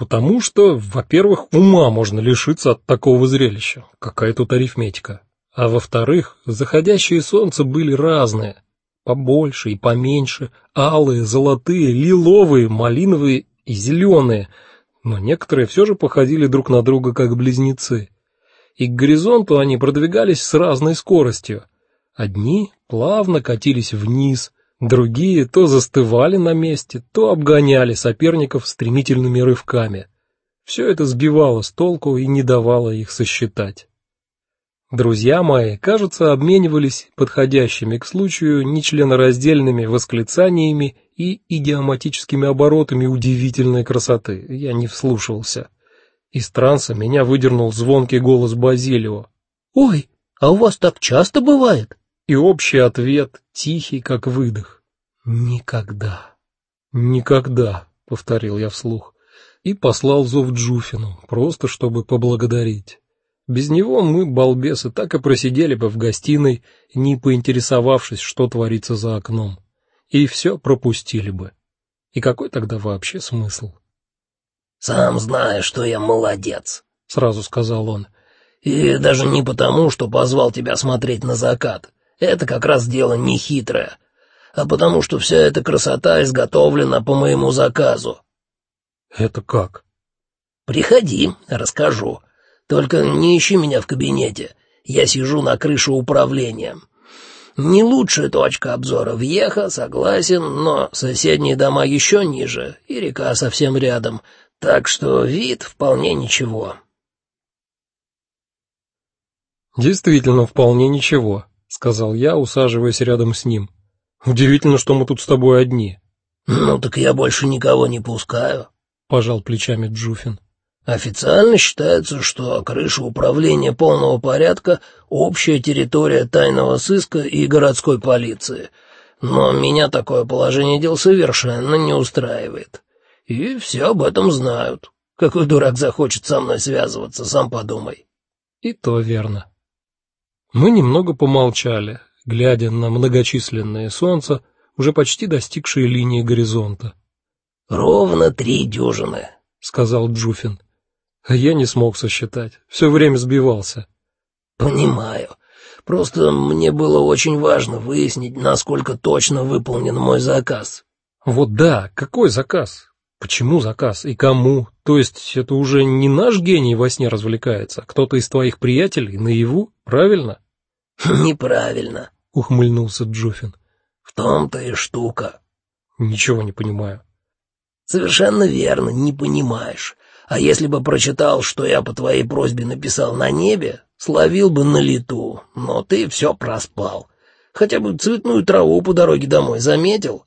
Потому что, во-первых, ума можно лишиться от такого зрелища. Какая тут арифметика. А во-вторых, заходящие солнца были разные, побольше и поменьше, алые, золотые, лиловые, малиновые и зеленые, но некоторые все же походили друг на друга как близнецы. И к горизонту они продвигались с разной скоростью. Одни плавно катились вниз, другие то застывали на месте, то обгоняли соперников стремительными рывками. Все это сбивало с толку и не давало их сосчитать. Друзья мои, кажется, обменивались подходящими к случаю нечленораздельными восклицаниями и идиоматическими оборотами удивительной красоты. Я не вслушивался. Из транса меня выдернул звонкий голос Базилио. Ой, а у вас так часто бывает? И общий ответ, тихий как выдох. Никогда. Никогда, повторил я вслух и послал зов Джуфину, просто чтобы поблагодарить. Без него мы, балбесы, так и просидели бы в гостиной, не поинтересовавшись, что творится за окном, и все пропустили бы. И какой тогда вообще смысл? Сам знаешь, что я молодец, сразу сказал он. И даже не потому, что позвал тебя смотреть на закат. Это как раз дело не хитрое, а потому что вся эта красота изготовлена по моему заказу. Это как? Приходи, расскажу. Только не ищи меня в кабинете. Я сижу на крыше управления. Не лучшая точка обзора въеха, согласен, но соседние дома еще ниже, и река совсем рядом, так что вид вполне ничего. Действительно, вполне ничего, сказал я, усаживаясь рядом с ним. Удивительно, что мы тут с тобой одни. Ну так я больше никого не пускаю, пожал плечами Джуфин. Официально считается, что крыша управления полного порядка — общая территория тайного сыска и городской полиции. Но меня такое положение дел совершенно не устраивает. И все об этом знают. Какой дурак захочет со мной связываться, сам подумай. И то верно. Мы немного помолчали, глядя на многочисленные солнца, уже почти достигшие линии горизонта. Ровно три дюжины, сказал Джуфин. А я не смог сосчитать, все время сбивался. Понимаю. Просто мне было очень важно выяснить, насколько точно выполнен мой заказ. Вот да, какой заказ? Почему заказ и кому? То есть это уже не наш гений во сне развлекается, а кто-то из твоих приятелей наяву, правильно? Неправильно, ухмыльнулся Джуфин. В том-то и штука. Ничего не понимаю. Совершенно верно, не понимаешь. А если бы прочитал, что я по твоей просьбе написал на небе, словил бы на лету, но ты все проспал. Хотя бы цветную траву по дороге домой заметил?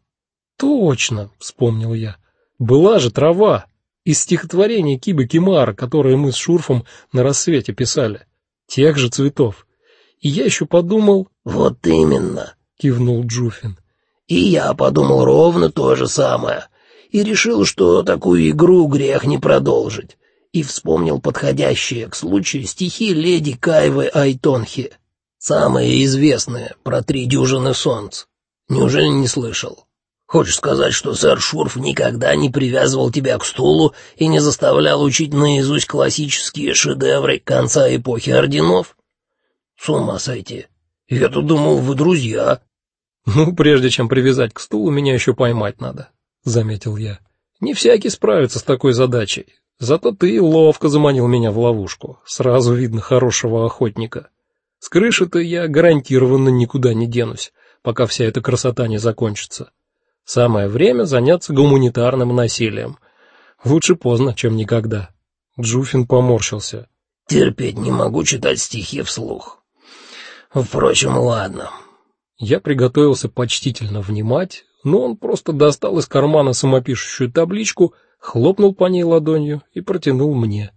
Точно, вспомнил я. Была же трава из стихотворения Кибы Кимара, которое мы с Шурфом на рассвете писали. Тех же цветов. И я еще подумал... Вот именно, кивнул Джуфин. И я подумал ровно то же самое и решил, что такую игру грех не продолжить, и вспомнил подходящие к случаю стихи леди Кайвы Айтонхи, самые известные про три дюжины солнц. Неужели не слышал? Хочешь сказать, что сэр Шурф никогда не привязывал тебя к стулу и не заставлял учить наизусть классические шедевры конца эпохи орденов? С ума сойти. Я-то думал, вы друзья. Ну, прежде чем привязать к стулу, меня еще поймать надо заметил я. Не всякий справится с такой задачей. Зато ты ловко заманил меня в ловушку. Сразу видно хорошего охотника. С крыши-то я гарантированно никуда не денусь, пока вся эта красота не закончится. Самое время заняться гуманитарным насилием. Лучше поздно, чем никогда. Джуфин поморщился. Терпеть не могу читать стихи вслух. Впрочем, ладно. Я приготовился почтительно внимать, но он просто достал из кармана самопишущую табличку, хлопнул по ней ладонью и протянул мне.